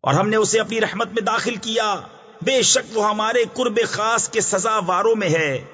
اور ہم نے اسے اپنی رحمت میں داخل کیا۔ بے شک وہ ہمارے قرب خاص کے سزا واروں میں ہے۔